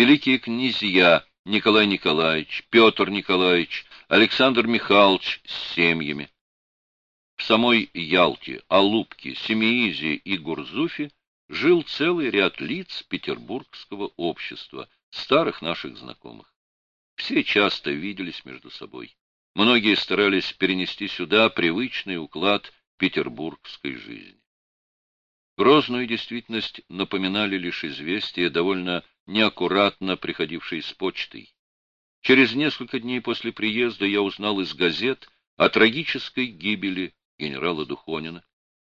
великие князья Николай Николаевич, Петр Николаевич, Александр Михайлович с семьями. В самой Ялте, Алупке, Семиизе и Гурзуфе жил целый ряд лиц петербургского общества, старых наших знакомых. Все часто виделись между собой. Многие старались перенести сюда привычный уклад петербургской жизни. Грозную действительность напоминали лишь известия, довольно неаккуратно приходившие с почтой. Через несколько дней после приезда я узнал из газет о трагической гибели генерала Духонина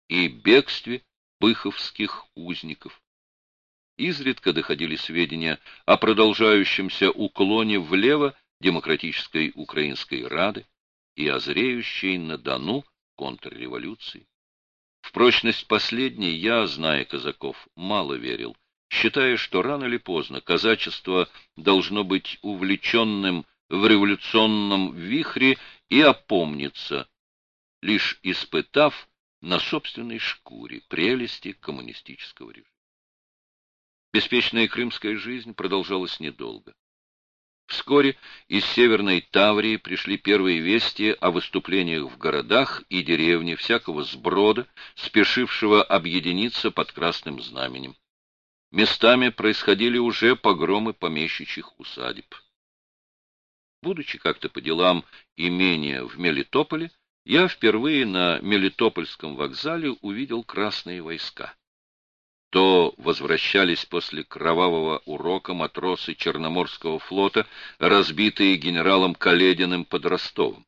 и бегстве пыховских узников. Изредка доходили сведения о продолжающемся уклоне влево демократической украинской рады и о зреющей на Дону контрреволюции. В прочность последней я, зная казаков, мало верил, считая, что рано или поздно казачество должно быть увлеченным в революционном вихре и опомниться, лишь испытав на собственной шкуре прелести коммунистического режима. Беспечная крымская жизнь продолжалась недолго. Вскоре из Северной Таврии пришли первые вести о выступлениях в городах и деревне всякого сброда, спешившего объединиться под красным знаменем. Местами происходили уже погромы помещичьих усадеб. Будучи как-то по делам имения в Мелитополе, я впервые на Мелитопольском вокзале увидел красные войска. То возвращались после кровавого урока матросы Черноморского флота, разбитые генералом Калединым под Ростовом.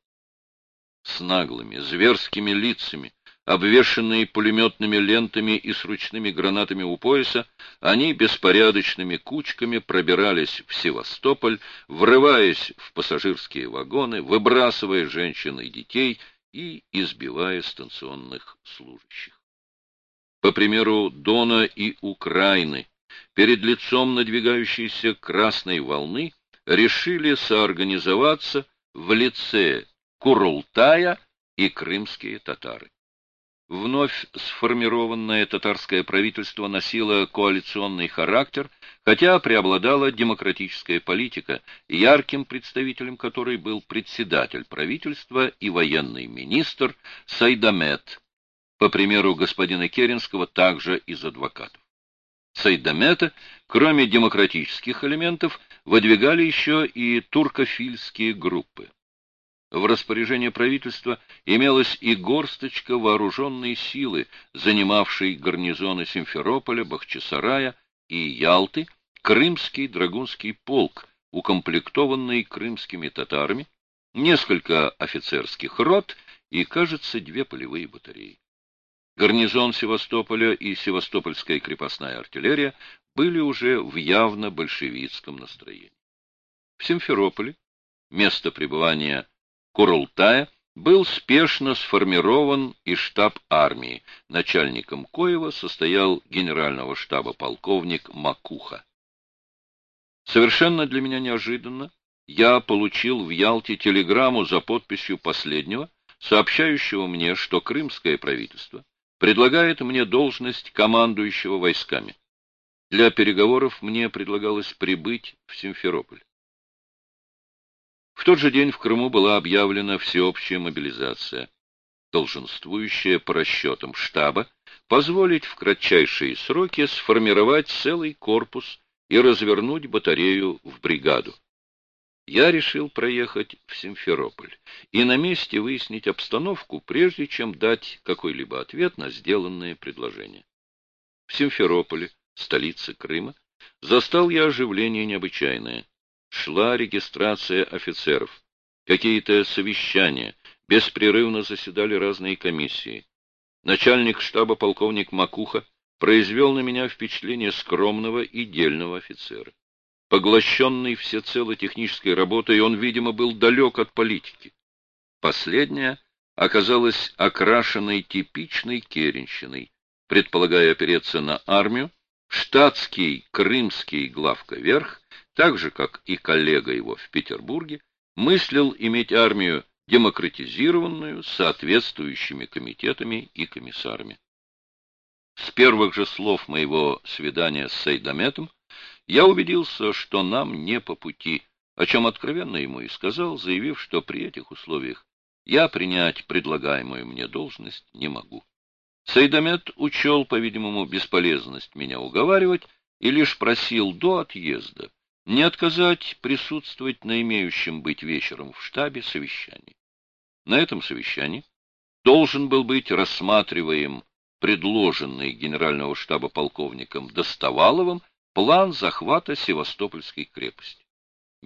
С наглыми, зверскими лицами, обвешанные пулеметными лентами и с ручными гранатами у пояса, они беспорядочными кучками пробирались в Севастополь, врываясь в пассажирские вагоны, выбрасывая женщин и детей — и избивая станционных служащих. По примеру Дона и Украины, перед лицом надвигающейся красной волны решили соорганизоваться в лице Курултая и крымские татары. Вновь сформированное татарское правительство носило коалиционный характер, хотя преобладала демократическая политика, ярким представителем которой был председатель правительства и военный министр Сайдамет, по примеру господина Керенского, также из адвокатов. Сайдамета, кроме демократических элементов, выдвигали еще и туркофильские группы. В распоряжении правительства имелась и горсточка вооруженной силы, занимавшей гарнизоны Симферополя, Бахчисарая и Ялты, Крымский драгунский полк, укомплектованный крымскими татарами, несколько офицерских рот и, кажется, две полевые батареи. Гарнизон Севастополя и Севастопольская крепостная артиллерия были уже в явно большевистском настроении. В Симферополе место пребывания Курултая был спешно сформирован и штаб армии. Начальником Коева состоял генерального штаба полковник Макуха. Совершенно для меня неожиданно я получил в Ялте телеграмму за подписью последнего, сообщающего мне, что крымское правительство предлагает мне должность командующего войсками. Для переговоров мне предлагалось прибыть в Симферополь. В тот же день в Крыму была объявлена всеобщая мобилизация, долженствующая по расчетам штаба позволить в кратчайшие сроки сформировать целый корпус и развернуть батарею в бригаду. Я решил проехать в Симферополь и на месте выяснить обстановку, прежде чем дать какой-либо ответ на сделанное предложение. В Симферополе, столице Крыма, застал я оживление необычайное шла регистрация офицеров, какие-то совещания, беспрерывно заседали разные комиссии. Начальник штаба полковник Макуха произвел на меня впечатление скромного и дельного офицера. Поглощенный всецело технической работой, он, видимо, был далек от политики. Последняя оказалась окрашенной типичной керенщиной, предполагая опереться на армию, штатский крымский главка верх так же, как и коллега его в Петербурге, мыслил иметь армию демократизированную, соответствующими комитетами и комиссарами. С первых же слов моего свидания с Сейдаметом я убедился, что нам не по пути, о чем откровенно ему и сказал, заявив, что при этих условиях я принять предлагаемую мне должность не могу. Сайдамет учел, по-видимому, бесполезность меня уговаривать и лишь просил до отъезда не отказать присутствовать на имеющем быть вечером в штабе совещании. На этом совещании должен был быть рассматриваем предложенный генерального штаба полковником Достоваловым план захвата Севастопольской крепости.